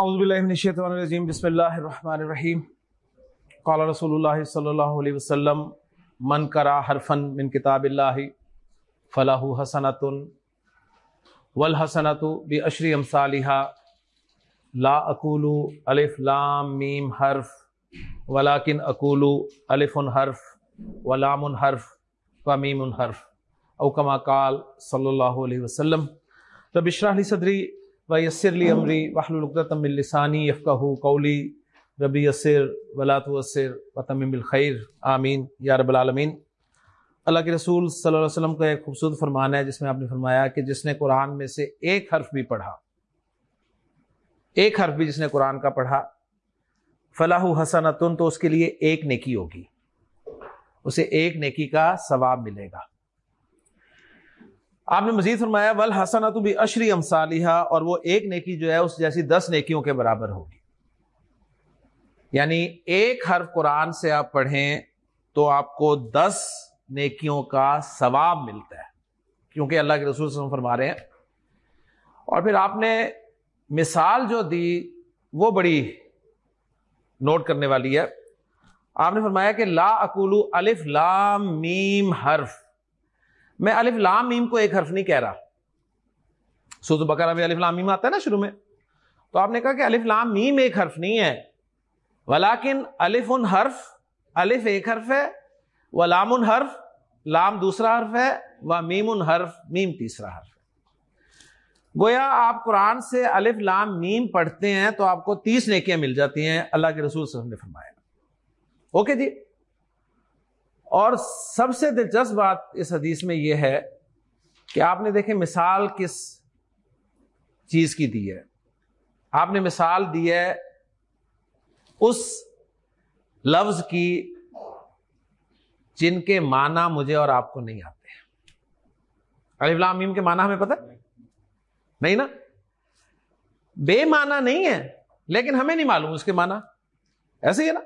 اعوذ باللہ من الشیطان الرجیم، بسم اللہ الرحمن الرحیم۔ قال رسول اللہ صلی اللہ علیہ وسلم، من کرا حرفن من کتاب اللہ فلاح حسنت والحسنت بعشر امثالها لا اقول الف لام میم حرف ولكن اقول الف حرف ولام حرف ومیم حرف، او کما قال صلی اللہ علیہ وسلم۔ رب اشرح لی صدری ویسر لی امری واحلل عقدۃ من لسانی یفقهوا قولی ربی یسر ولا توسر وتمم بالخیر آمین یا رب العالمین۔ اللہ کے رسول صلی اللہ علیہ وسلم کا ایک خوبصورت فرمان ہے، جس میں آپ نے فرمایا کہ جس نے قرآن میں سے ایک حرف بھی پڑھا، ایک حرف بھی جس نے قرآن کا پڑھا فلاح حسنتن تو اس کے لیے ایک نیکی ہوگی، اسے ایک نیکی کا ثواب ملے گا۔ آپ نے مزید فرمایا ول حسنت بھی اشری امسالیہ اور وہ ایک نیکی جو ہے، اس جیسی دس نیکیوں کے برابر ہوگی۔ یعنی ایک حرف قرآن سے آپ پڑھیں تو آپ کو دس نیکیوں کا ثواب ملتا ہے۔ کیونکہ اللہ کے رسول صلی اللہ علیہ وسلم فرما رہے ہیں۔ اور پھر آپ نے مثال جو دی، وہ بڑی نوٹ کرنے والی ہے۔ آپ نے فرمایا کہ لا اکولو الف لام میم حرف۔ میں الف لام میم کو ایک حرف نہیں کہہ رہا۔ سوز بکرا بھی الف لام میم آتا ہے نا شروع میں۔ تو آپ نے کہا کہ الف لام میم ایک حرف نہیں ہے۔ ولاکن الف ان حرف، الف ایک حرف ہے و لام ان حرف، لام دوسرا حرف ہے و میم ان حرف، میم تیسرا حرف ہے۔ گویا آپ قرآن سے الف لام میم پڑھتے ہیں تو آپ کو تیس نیکیاں مل جاتی ہیں۔ اللہ کے رسول صلی اللہ علیہ وسلم نے فرمایا۔ اوکے جی؟ اور سب سے دلچسپ بات اس حدیث میں یہ ہے کہ آپ نے دیکھیں مثال کس چیز کی دی ہے۔ آپ نے مثال دی ہے اس لفظ کی جن کے معنی مجھے اور آپ کو نہیں آتے علی امیم کے معنی ہمیں پتہ نہیں نا؟ بے معنی نہیں ہے، لیکن ہمیں نہیں معلوم اس کے معنی۔ ایسے ہی ہے نا؟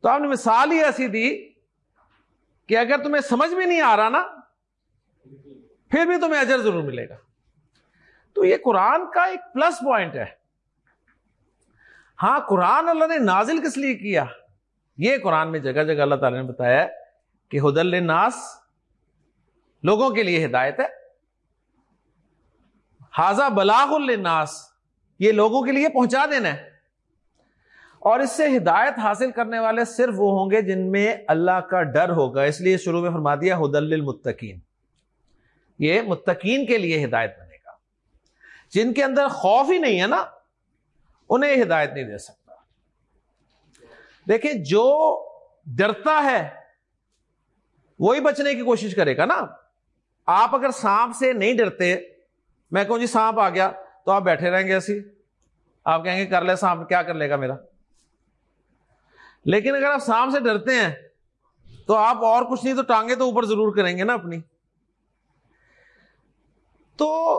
تو آپ نے مثال ہی ایسی دی کہ اگر تمہیں سمجھ میں نہیں آ رہا نا، پھر بھی تمہیں اجر ضرور ملے گا۔ تو یہ قرآن کا ایک پلس پوائنٹ ہے۔ ہاں قرآن اللہ نے نازل کس لیے کیا؟ یہ قرآن میں جگہ جگہ اللہ تعالی نے بتایا کہ حد ناس لوگوں کے لیے ہدایت ہے۔ حاضہ بلاغ الناس یہ لوگوں کے لیے پہنچا دینا ہے۔ اور اس سے ہدایت حاصل کرنے والے صرف وہ ہوں گے جن میں اللہ کا ڈر ہوگا۔ اس لیے شروع میں فرما دیا حد المتقین یہ متقین کے لیے ہدایت بنے گا۔ جن کے اندر خوف ہی نہیں ہے نا، انہیں ہدایت نہیں دے سکتا۔ دیکھیں، جو ڈرتا ہے، وہی بچنے کی کوشش کرے گا نا۔ آپ اگر سانپ سے نہیں ڈرتے، میں کہوں جی سانپ آ گیا تو آپ بیٹھے رہیں گے ایسی آپ کہیں گے، کر لے سانپ، کیا کر لے گا میرا؟ لیکن اگر آپ سانپ سے ڈرتے ہیں، تو آپ اور کچھ نہیں، تو ٹانگے تو اوپر ضرور کریں گے نا اپنی۔ تو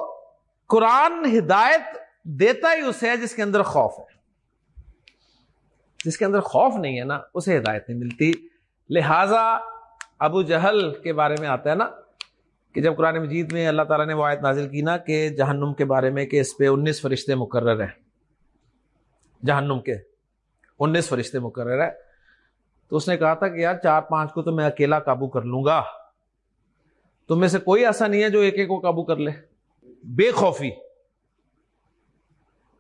قرآن ہدایت دیتا ہی اسے ہے جس کے اندر خوف ہے۔ جس کے اندر خوف نہیں ہے نا، اسے ہدایت نہیں ملتی۔ لہذا ابو جہل کے بارے میں آتا ہے نا، کہ جب قرآن مجید میں اللہ تعالیٰ نے وہ آیت نازل کی نا، کہ جہنم کے بارے میں، کہ اس پہ انیس فرشتے مقرر ہیں۔ جہنم کے۔ انیس فرشتے مقرر ہے تو اس نے کہا تھا کہ یار چار پانچ کو تو میں اکیلا قابو کر لوں گا۔ تم میں سے کوئی ایسا نہیں ہے جو ایک ایک کو قابو کر لے۔ بے خوفی۔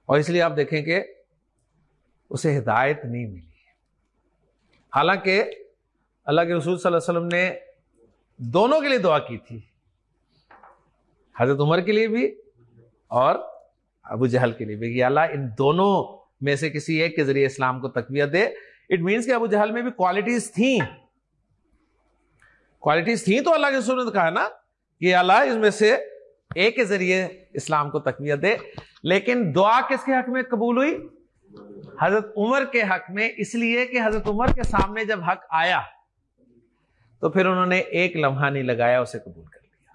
اور اس لیے آپ دیکھیں کہ اسے ہدایت نہیں ملی۔ حالانکہ اللہ کے رسول صلی اللہ علیہ وسلم نے دونوں کے لیے دعا کی تھی۔ حضرت عمر کے لیے بھی اور ابو جہل کے لیے بھی۔ اللہ ان دونوں میں سے کسی ایک کے ذریعے اسلام کو تقویت دے۔ اٹ مینس کہ ابو جہل میں بھی کوالٹیز تھیں۔ کوالٹیز تھیں تو اللہ کے رسول نے کہا نا کہ اللہ اس میں سے ایک کے ذریعے اسلام کو تقویت دے۔ لیکن دعا کس کے حق میں قبول ہوئی؟ حضرت عمر کے حق میں۔ اس لیے کہ حضرت عمر کے سامنے جب حق آیا تو پھر انہوں نے ایک لمحہ نہیں لگایا، اسے قبول کر لیا۔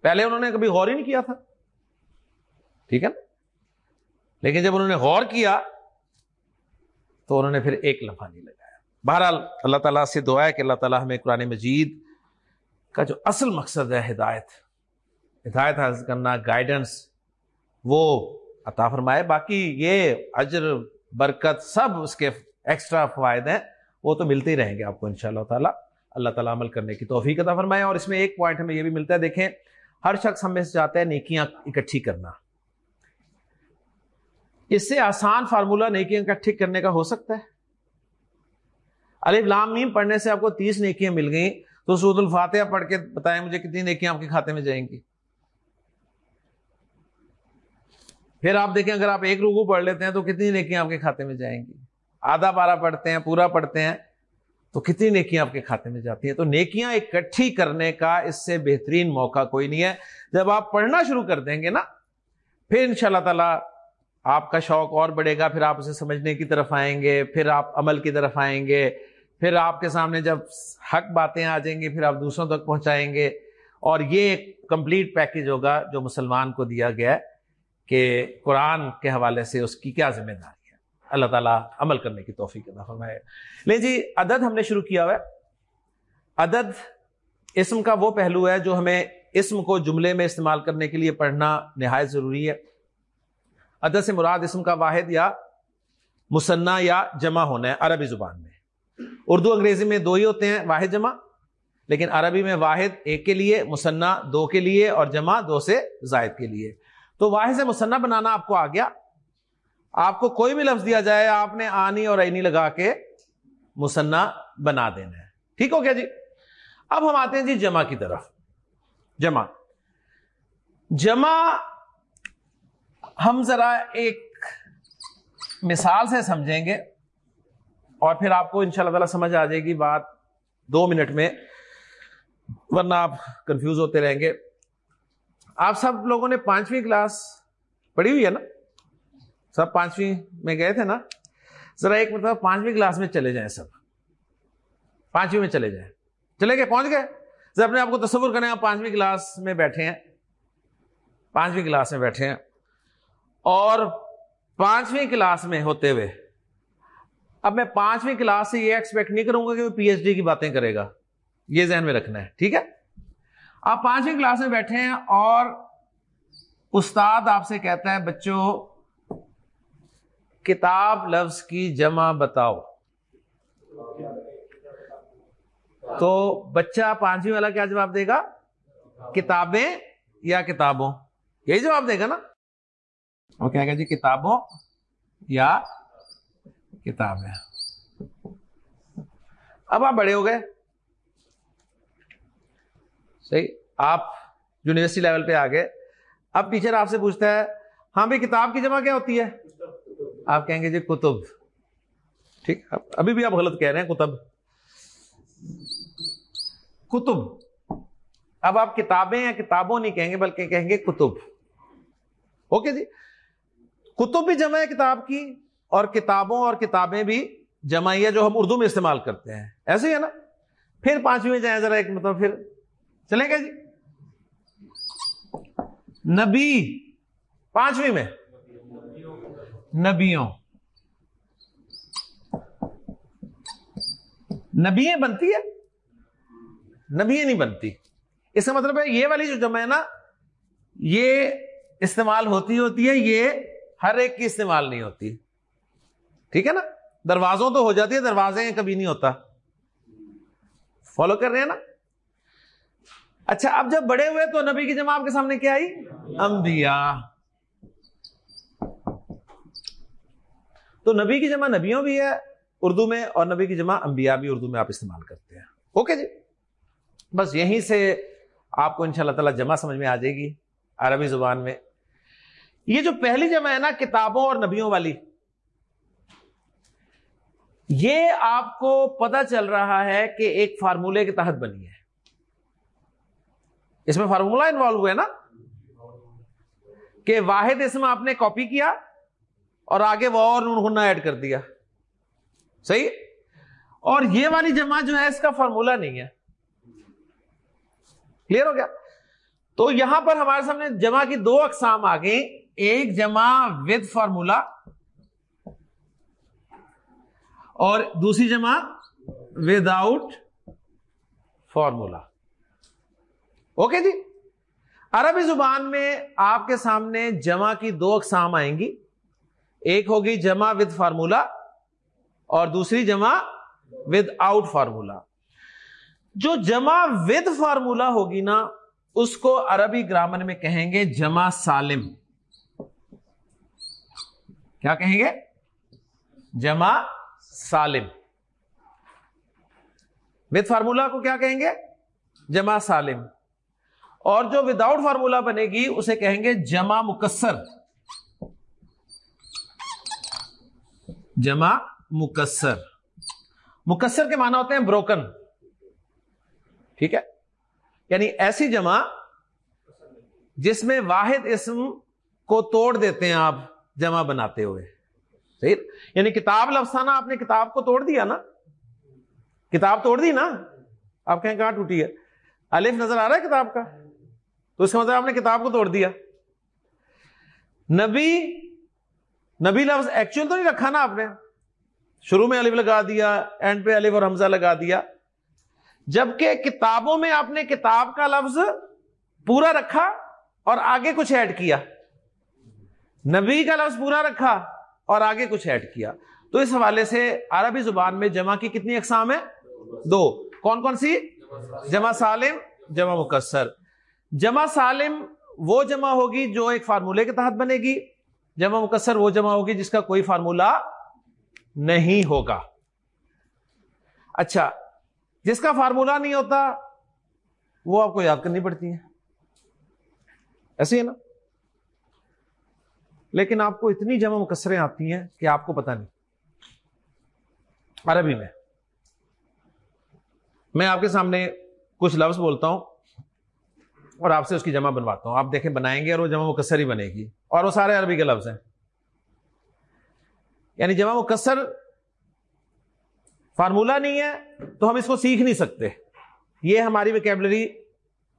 پہلے انہوں نے کبھی غور ہی نہیں کیا تھا۔ ٹھیک ہے نا؟ لیکن جب انہوں نے غور کیا تو انہوں نے پھر ایک لمحہ نہیں لگایا۔ بہرحال اللہ تعالیٰ سے دعا ہے کہ اللہ تعالیٰ ہمیں قرآن مجید کا جو اصل مقصد ہے ہدایت ہدایت حاصل کرنا گائیڈنس وہ عطا فرمائے۔ باقی یہ اجر، برکت سب اس کے ایکسٹرا فوائد ہیں، وہ تو ملتے ہی رہیں گے آپ کو ان شاء اللہ تعالیٰ۔ اللہ تعالیٰ عمل کرنے کی توفیق عطا فرمائے۔ اور اس میں ایک پوائنٹ ہمیں یہ بھی ملتا ہے، دیکھیں، ہر شخص ہمیں سے چاہتا ہے نیکیاں اکٹھی کرنا۔ اس سے آسان فارمولہ نیکیاں اکٹھی کرنے کا ہو سکتا ہے۔ علی لام پڑھنے سے آپ کو تیس نیکیاں مل گئیں۔ تو سعود الفاتحہ پڑھ کے بتائیں مجھے کتنی نیکیاں آپ کے کھاتے میں جائیں گی۔ پھر آپ دیکھیں اگر آپ ایک روگو پڑھ لیتے ہیں تو کتنی نیکیاں آپ کے کھاتے میں جائیں گی۔ آدھا پارا پڑھتے ہیں، پورا پڑھتے ہیں، تو کتنی نیکیاں آپ کے کھاتے میں جاتی ہیں؟ تو نیکیاں اکٹھی کرنے کا اس سے بہترین موقع کوئی نہیں ہے۔ جب آپ پڑھنا شروع کر دیں گے نا، پھر ان شاء اللہ تعالی آپ کا شوق اور بڑھے گا، پھر آپ اسے سمجھنے کی طرف آئیں گے، پھر آپ عمل کی طرف آئیں گے، پھر آپ کے سامنے جب حق باتیں آ جائیں گی، پھر آپ دوسروں تک پہنچائیں گے۔ اور یہ ایک کمپلیٹ پیکج ہوگا جو مسلمان کو دیا گیا ہے کہ قرآن کے حوالے سے اس کی کیا ذمہ داری ہے۔ اللہ تعالیٰ عمل کرنے کی توفیق فرمائے۔ لے جی عدد ہم نے شروع کیا ہوا ہے۔ عدد اسم کا وہ پہلو ہے جو ہمیں اسم کو جملے میں استعمال کرنے کے لیے پڑھنا نہایت ضروری ہے۔ عدد سے مراد اسم کا واحد یا مصنع یا جمع ہونا ہے، عربی زبان میں۔ اردو، انگریزی میں دو ہی ہوتے ہیں، واحد، جمع۔ لیکن عربی میں واحد ایک کے لیے مصنع دو کے لیے اور جمع دو سے زائد کے لیے۔ تو واحد سے مصنع بنانا آپ کو آ گیا۔ آپ کو کوئی بھی لفظ دیا جائے، آپ نے آنی اور اینی لگا کے مصنع بنا دینا ہے۔ ٹھیک ہو گیا جی؟ اب ہم آتے ہیں جی جمع کی طرف۔ جمع۔ جمع ہم ذرا ایک مثال سے سمجھیں گے اور پھر آپ کو ان شاء اللہ تعالی سمجھ آ جائے گی بات دو منٹ میں، ورنہ آپ کنفیوز ہوتے رہیں گے۔ آپ سب لوگوں نے پانچویں کلاس پڑھی ہوئی ہے نا؟ سب پانچویں میں گئے تھے نا؟ ذرا ایک مطلب پانچویں کلاس میں چلے جائیں سب۔ پانچویں میں چلے جائیں۔ چلے گئے، پہنچ گئے۔ ذرا اپنے آپ کو تصور کریں، آپ پانچویں کلاس میں بیٹھے ہیں۔ پانچویں کلاس میں بیٹھے ہیں۔ اور پانچویں کلاس میں ہوتے ہوئے، اب میں پانچویں کلاس سے یہ ایکسپیکٹ نہیں کروں گا کہ وہ پی ایچ ڈی کی باتیں کرے گا۔ یہ ذہن میں رکھنا ہے، ٹھیک ہے؟ آپ پانچویں کلاس میں بیٹھے ہیں اور استاد آپ سے کہتا ہے، بچوں، کتاب لفظ کی جمع بتاؤ۔ تو بچہ پانچویں والا کیا جواب دے گا؟ کتابیں یا کتابوں؟ یہی جواب دے گا نا؟ وہ کہے گا جی کتابوں یا کتابیں اب آپ بڑے ہو گئے صحیح آپ یونیورسٹی لیول پہ آ گئے اب ٹیچر آپ سے پوچھتا ہے ہاں بھائی کتاب کی جمع کیا ہوتی ہے آپ کہیں گے جی کتب ٹھیک ابھی بھی آپ غلط کہہ رہے ہیں کتب کتب اب آپ کتابیں یا کتابوں نہیں کہیں گے بلکہ کہیں گے کتب اوکے جی کتب بھی جمع ہے کتاب کی اور کتابوں اور کتابیں بھی جمع ہے جو ہم اردو میں استعمال کرتے ہیں۔ ایسے ہی ہے نا؟ پھر پانچویں جائیں ذرا ایک مطلب پھر۔ چلیں گے جی؟ نبی۔ پانچویں میں۔ نبیوں۔ نبی بنتی ہے؟ نبی نہیں بنتی۔ اس کا مطلب ہے یہ والی جو جمع ہے نا، یہ استعمال ہوتی ہوتی ہے، یہ ہر ایک کی استعمال نہیں ہوتی۔ ٹھیک ہے نا؟ دروازوں تو ہو جاتی ہے، دروازے کبھی نہیں ہوتا۔ فالو کر رہے ہیں نا؟ اچھا اب جب بڑے ہوئے تو نبی کی جمع آپ کے سامنے کیا آئی؟ انبیاء۔ تو نبی کی جمع نبیوں بھی ہے اردو میں اور نبی کی جمع انبیاء بھی اردو میں آپ استعمال کرتے ہیں۔ اوکے جی۔ بس یہیں سے آپ کو ان شاء اللہ تعالی جمع سمجھ میں آ جائے گی۔ عربی زبان میں یہ جو پہلی جمع ہے نا کتابوں اور نبیوں والی، یہ آپ کو پتا چل رہا ہے کہ ایک فارمولے کے تحت بنی ہے۔ اس میں فارمولا انوالو ہے نا؟ کہ واحد اس میں آپ نے کاپی کیا اور آگے وہ اور نون ایڈ کر دیا۔ صحیح؟ اور یہ والی جمع جو ہے، اس کا فارمولا نہیں ہے۔ کلیئر ہو گیا؟ تو یہاں پر ہمارے سامنے جمع کی دو اقسام آ گئی ایک جمع ود فارمولا اور دوسری جمع ود آؤٹ فارمولا اوکے جی؟ عربی زبان میں آپ کے سامنے جمع کی دو اقسام آئیں گی. ایک ہوگی جمع ود فارمولا اور دوسری جمع ود آؤٹ فارمولا جو جمع ود فارمولا ہوگی نا، اس کو عربی گرامر میں کہیں گے جمع سالم. کیا کہیں گے؟ جمع سالم. وتھ فارمولا کو کیا کہیں گے؟ جمع سالم. اور جو وداؤٹ فارمولا بنے گی، اسے کہیں گے جمع مکسر. جمع مکسر. مکسر کے معنی ہوتے ہیں بروکن ٹھیک ہے؟ یعنی ایسی جمع جس میں واحد اسم کو توڑ دیتے ہیں آپ. جمع بناتے ہوئے۔ صحیح؟ یعنی کتاب لفسانہ آپ نے کتاب کو توڑ دیا نا؟ کتاب توڑ دی نا؟ آپ کہیں کہاں ٹوٹی ہے؟ الف نظر آ رہا ہے کتاب کا؟ تو اس کا مطلب آپ نے کتاب کو توڑ دیا۔ نبی نبی لفظ ایکچوئل تو نہیں رکھا نا آپ نے؟ شروع میں الف لگا دیا اینڈ پہ الف اور حمزہ لگا دیا۔ جبکہ کتابوں میں آپ نے کتاب کا لفظ پورا رکھا اور آگے کچھ ایڈ کیا۔ نبی کا لفظ پورا رکھا اور آگے کچھ ایڈ کیا۔ تو اس حوالے سے عربی زبان میں جمع کی کتنی اقسام ہے دو۔ کون کون سی؟ جمع سالم، جمع مکسر۔ جمع سالم وہ جمع ہوگی جو ایک فارمولے کے تحت بنے گی۔ جمع مکسر وہ جمع ہوگی جس کا کوئی فارمولا نہیں ہوگا۔ اچھا جس کا فارمولا نہیں ہوتا وہ آپ کو یاد کرنی پڑتی ہے۔ ایسے ہی نا؟ لیکن آپ کو اتنی جمع مکسریں آتی ہیں کہ آپ کو پتہ نہیں۔ عربی میں۔ میں آپ کے سامنے کچھ لفظ بولتا ہوں اور آپ سے اس کی جمع بنواتا ہوں۔ آپ دیکھیں بنائیں گے اور وہ جمع مکسر ہی بنے گی۔ اور وہ سارے عربی کے لفظ ہیں۔ یعنی جمع مکسر فارمولا نہیں ہے تو ہم اس کو سیکھ نہیں سکتے۔ یہ ہماری ویکیبلری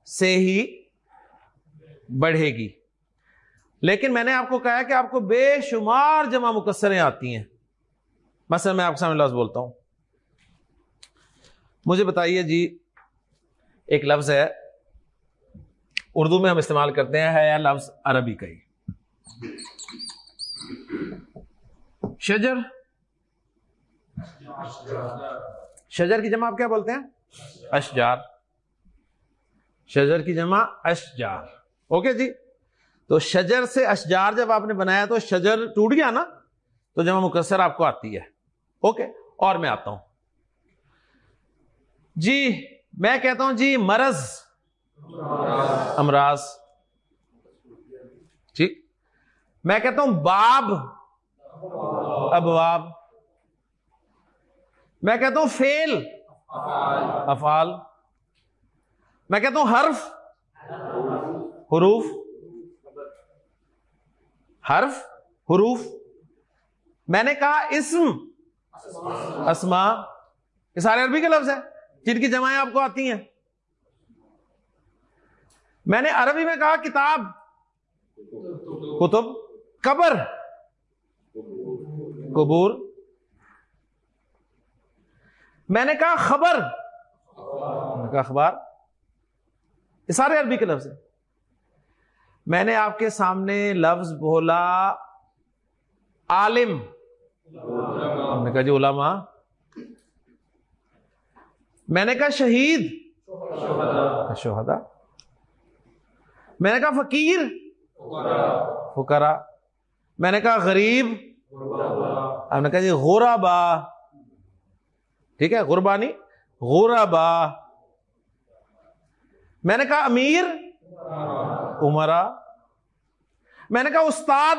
سے ہی بڑھے گی۔ لیکن میں نے آپ کو کہا کہ آپ کو بے شمار جمع مکسریں آتی ہیں۔ مثلا میں آپ کے سامنے لفظ بولتا ہوں۔ مجھے بتائیے جی ایک لفظ ہے، اردو میں ہم استعمال کرتے ہیں، ہے لفظ عربی کا ہی؟ شجر؟ شجر کی جمع آپ کیا بولتے ہیں؟ اشجار۔ شجر کی جمع اشجار۔ اوکے جی؟ تو شجر سے اشجار جب آپ نے بنایا تو شجر ٹوٹ گیا نا، تو جمع مکسر آپ کو آتی ہے۔ اوکے، اور میں آتا ہوں۔ جی میں کہتا ہوں جی مرض۔ امراض۔ ٹھیک میں کہتا ہوں باب۔ ابواب۔ میں کہتا ہوں فیل افعال۔ میں کہتا ہوں حرف۔ حروف۔ حرف، حروف۔ میں نے کہا اسم۔ اسما یہ سارے عربی کے لفظ ہیں، جن کی جمائیں آپ کو آتی ہیں۔ میں نے عربی میں کہا کتاب۔ کتب۔ قبر۔ قبور۔ میں نے کہا خبر۔ کہا اخبار۔ یہ سارے عربی کے لفظ ہیں۔ میں نے آپ کے سامنے لفظ بولا عالم۔ نے کہا جی علماء۔ میں نے کہا شہید۔ شہدا میں نے کہا فقیر۔ فکرا میں نے کہا غریب۔ آپ نے کہا جی غورابا ٹھیک ہے غربانی۔ غورابا میں نے کہا امیر۔ عمرا میں نے کہا، استاد۔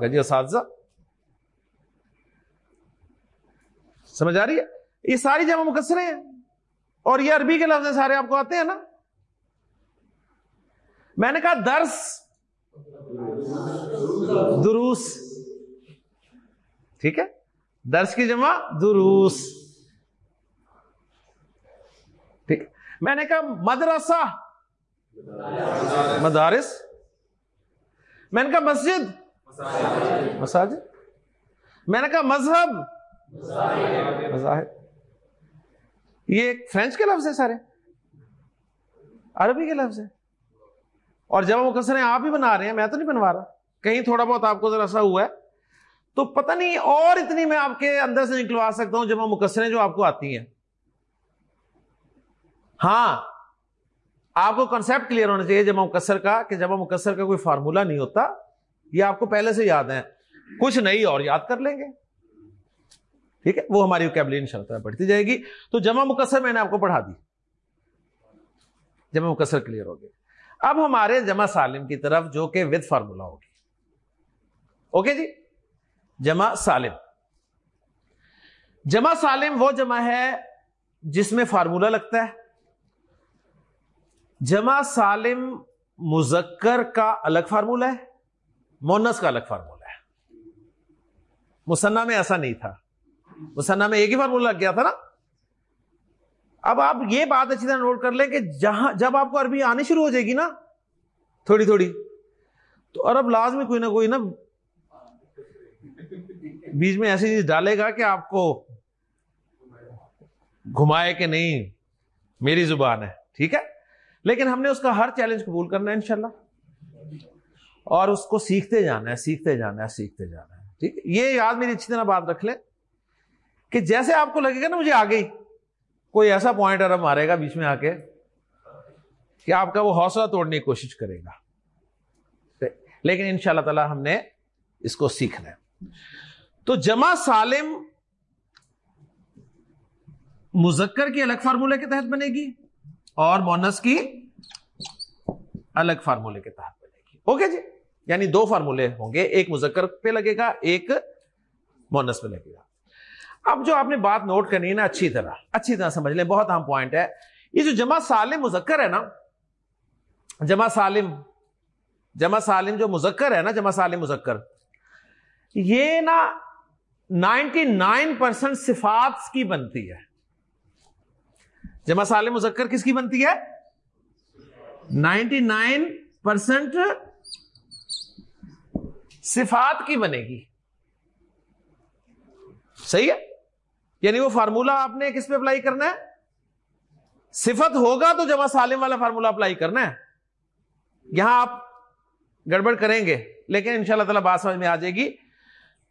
کہا جی اساتذہ۔ سمجھ آ رہی ہے؟ یہ ساری جمع مکسرے ہیں۔ اور یہ عربی کے لفظ سارے آپ کو آتے ہیں نا؟ میں نے کہا، درس۔ دروس۔ ٹھیک ہے؟ درس کی جمع دروس۔ ٹھیک۔ میں نے کہا، مدرسہ۔ مدارس. میں نے کہا مسجد. مساجد. میں نے کہا مذہب. مذاہب. یہ ایک فرینچ کے لفظ ہے سارے. عربی کے لفظ ہے اور جمع مکسر آپ ہی بنا رہے ہیں، میں تو نہیں بنوا رہا. کہیں تھوڑا بہت آپ کو ذرا سا ہوا ہے. تو پتہ نہیں اور اتنی میں آپ کے اندر سے نکلوا سکتا ہوں جمع مکسریں جو آپ کو آتی ہیں. ہاں. آپ کو کنسپٹ کلیئر ہونا چاہیے جمع مکسر کا کہ جمع مکسر کا کوئی فارمولا نہیں ہوتا، یہ آپ کو پہلے سے یاد ہے۔ کچھ نہیں اور یاد کر لیں گے۔ ٹھیک ہے؟ وہ ہماری کیبلین شرط ہے بڑھتی جائے گی۔ تو جمع مکسر میں نے آپ کو پڑھا دی۔ جمع مکسر کلیئر ہو گیا۔ اب ہمارے جمع سالم کی طرف جو کہ ود فارمولا ہوگی۔ اوکے جی؟ جمع سالم۔ جمع سالم وہ جمع ہے جس میں فارمولا لگتا ہے۔ جمع سالم مذکر کا الگ فارمولا ہے، مونس کا الگ فارمولا ہے۔ مسنا میں ایسا نہیں تھا۔ مسنا میں ایک ہی فارمولا لگ گیا تھا نا۔ اب آپ یہ بات اچھی طرح نوٹ کر لیں کہ جہاں جب آپ کو عربی آنی شروع ہو جائے گی نا، تھوڑی تھوڑی، تو عرب لازمی کوئی نہ کوئی نا۔ بیچ میں ایسی چیز ڈالے گا کہ آپ کو گھمائے کہ نہیں، میری زبان ہے، ٹھیک ہے؟ لیکن ہم نے اس کا ہر چیلنج قبول کرنا ہے انشاءاللہ۔ اور اس کو سیکھتے جانا ہے، سیکھتے جانا ہے، سیکھتے جانا ہے۔ ٹھیک ہے؟ یہ یاد میری اچھی طرح بات رکھ لیں کہ جیسے آپ کو لگے گا نا مجھے آ گئی کوئی ایسا پوائنٹ ارب مارے گا بیچ میں آ کے کہ آپ کا وہ حوصلہ توڑنے کی کوشش کرے گا۔ لیکن ان شاء اللہ تعالی ہم نے اس کو سیکھنا ہے۔ تو جمع سالم مذکر کی الگ فارمولے کے تحت بنے گی۔ اور مونس کی الگ فارمولے کے تحت بنے گی۔ اوکے جی؟ یعنی دو فارمولے ہوں گے، ایک مذکر پہ لگے گا، ایک مونس پہ لگے گا۔ اب جو آپ نے بات نوٹ کرنی ہے نا، اچھی طرح اچھی طرح سمجھ لیں، بہت اہم پوائنٹ ہے۔ یہ جو جمع سالم مذکر ہے نا، جمع سالم جمع سالم جو مذکر ہے نا، جمع سالم مذکر، یہ نا نائنٹی نائن پرسینٹ صفات کی بنتی ہے۔ جمع سالم مذکر کس کی بنتی ہے؟ نائنٹی نائن پرسینٹ صفات کی بنے گی۔ صحیح ہے؟ یعنی وہ فارمولا آپ نے کس پہ اپلائی کرنا ہے؟ صفت ہوگا تو جمع سالم والا فارمولا اپلائی کرنا ہے۔ یہاں آپ گڑبڑ کریں گے، لیکن ان شاء اللہ تعالی بات سمجھ میں آ جائے گی۔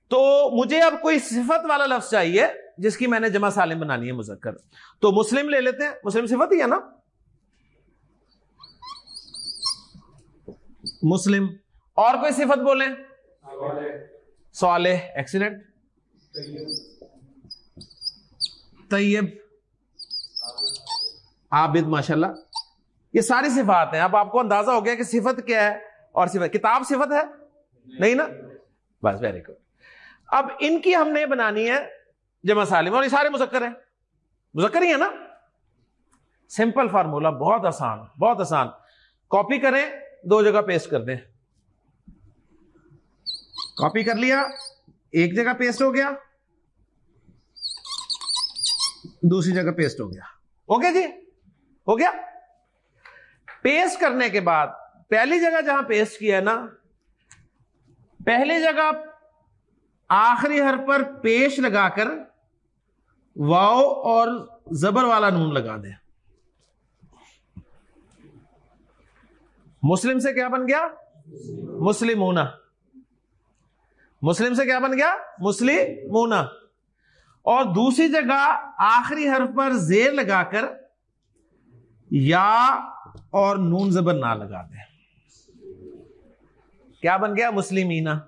تو مجھے اب کوئی صفت والا لفظ چاہیے۔ جس کی میں نے جمع سالم بنانی ہے مذکر۔ تو مسلم لے لیتے ہیں۔ مسلم صفت ہی ہے نا۔ مسلم۔ اور کوئی صفت بولیں؟ صالح۔ ایکسیلنٹ طیب۔ عابد ماشاء اللہ یہ ساری صفات ہیں۔ اب آپ کو اندازہ ہو گیا کہ صفت کیا ہے اور صفت کتاب صفت ہے؟ نہیں نا؟ بس ویری گڈ اب ان کی ہم نے بنانی ہے جمع سالم اور یہ سارے مذکر ہیں۔ مذکر ہی ہے نا؟ سمپل فارمولا بہت آسان بہت آسان۔ کاپی کریں، دو جگہ پیسٹ کر دیں۔ کاپی کر لیا، ایک جگہ پیسٹ ہو گیا۔ دوسری جگہ پیسٹ ہو گیا۔ اوکے جی؟ ہو گیا؟ پیسٹ کرنے کے بعد، پہلی جگہ جہاں پیسٹ کیا ہے نا، پہلی جگہ آخری ہر پر پیش لگا کر واؤ اور زبر والا نون لگا دیں۔ مسلم سے کیا بن گیا؟ مسلم مسلم سے کیا بن گیا؟ مسلم اور دوسری جگہ آخری حرف پر زیر لگا کر یا اور نون زبر نہ لگا دیں۔ کیا بن گیا؟ مسلمینا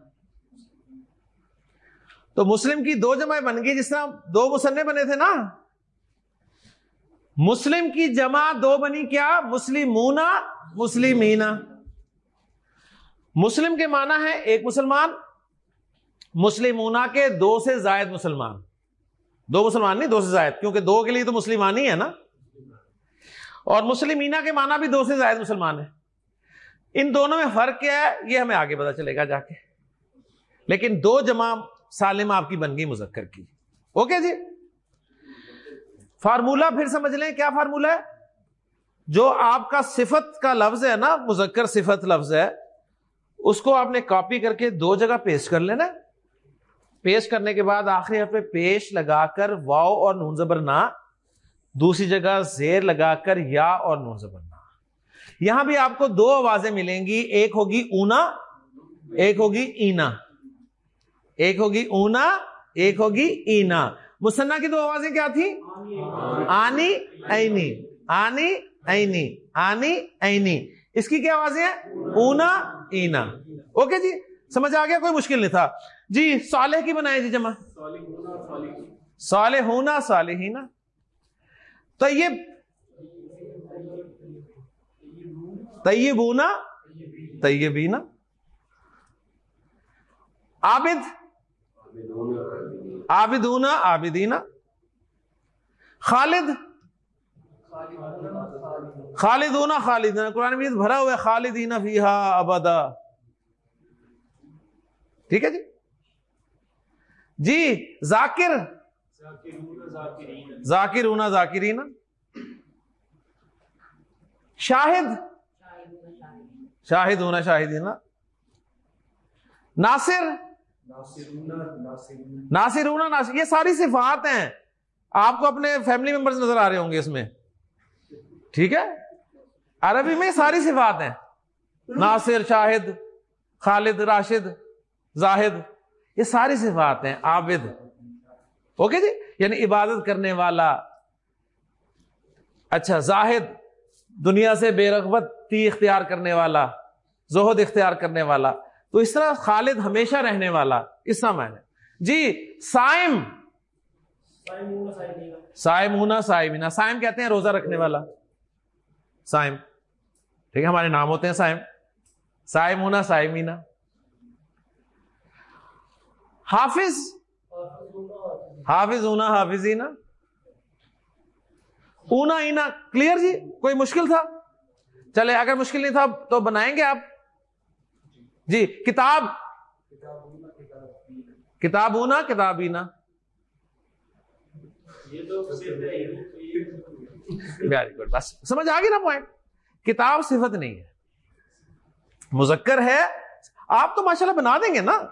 تو مسلم کی دو جمع بن گئی، جس طرح دو مسلم بنے تھے نا؟ مسلم کی جمع دو بنی کیا؟ مسلم مسلمینا مسلم کے معنی ہے ایک مسلمان مسلم کے دو سے زائد مسلمان۔ دو مسلمان نہیں، دو سے زائد، کیونکہ دو کے لیے تو مسلمان ہی ہے نا۔ اور مسلمینا کے معنی بھی دو سے زائد مسلمان ہے ان دونوں میں فرق کیا ہے، یہ ہمیں آگے پتا چلے گا جا کے۔ لیکن دو جمع سالم آپ کی بن گئی، مذکر کی۔ اوکے جی؟ فارمولا پھر سمجھ لیں، کیا فارمولا ہے؟ جو آپ کا صفت کا لفظ ہے نا، مذکر صفت لفظ ہے، اس کو آپ نے کاپی کر کے دو جگہ پیش کر لینا۔ پیش کرنے کے بعد آخری پہ پیش لگا کر واؤ اور نون زبر نہ دوسری جگہ زیر لگا کر یا اور نون زبر نہ یہاں بھی آپ کو دو آوازیں ملیں گی، ایک ہوگی اونا، ایک ہوگی اینا۔ ایک ہوگی اونا، ایک ہوگی اینا۔ مسنا کی دو آوازیں کیا تھی آنی، اینی۔ آنی اینی۔ آنی، اینی۔ اس کی کیا آوازیں ہیں؟ اونا، اینا۔ اوکے جی سمجھ آ گیا؟ کوئی مشکل نہیں تھا۔ جی صالح کی بنائے جی جمع۔ صالح ہونا صالحینا طیب طیبونا، طیبینا۔ عابد عابدونا عابدینا خالد؟ خالدونا خالدینا قرآن مجید بھرا ہوا ہے. خالدینا فیہا ابدا. ٹھیک ہے جی؟ جی ذاکر. ذاکر اونا ذاکرینا شاہد؟ شاہد ہونا شاہدینا ناصر؟ ناصر ناصر یہ ساری صفات ہیں۔ آپ کو اپنے فیملی ممبرز نظر آ رہے ہوں گے اس میں۔ ٹھیک ہے؟ عربی میں ساری صفات ہیں۔ ناصر، شاہد، خالد، راشد، زاہد۔ یہ ساری صفات ہیں۔ عابد۔ اوکے جی؟ یعنی عبادت کرنے والا۔ اچھا زاہد۔ دنیا سے بے رغبتی اختیار کرنے والا۔ زہد اختیار کرنے والا۔ تو اس طرح خالد ہمیشہ رہنے والا اس طرح میں نے۔ جی سائم۔ سائم ہونا سائم سائم کہتے ہیں روزہ رکھنے والا۔ سائم۔ ٹھیک ہے، ہمارے نام ہوتے ہیں سائم۔ سائم ہونا سائمینا حافظ۔ حافظ ہونا حافظینا اونا اینا کلیئر جی؟ کوئی مشکل تھا؟ چلے، اگر مشکل نہیں تھا تو بنائیں گے آپ۔ جی کتاب؟ کتاب اونا کتاب اینا ویری گڈ بس، سمجھ آ گئی نا پوائنٹ کتاب صفت نہیں ہے۔ مذکر ہے۔ آپ تو ماشاء اللہ بنا دیں گے نا۔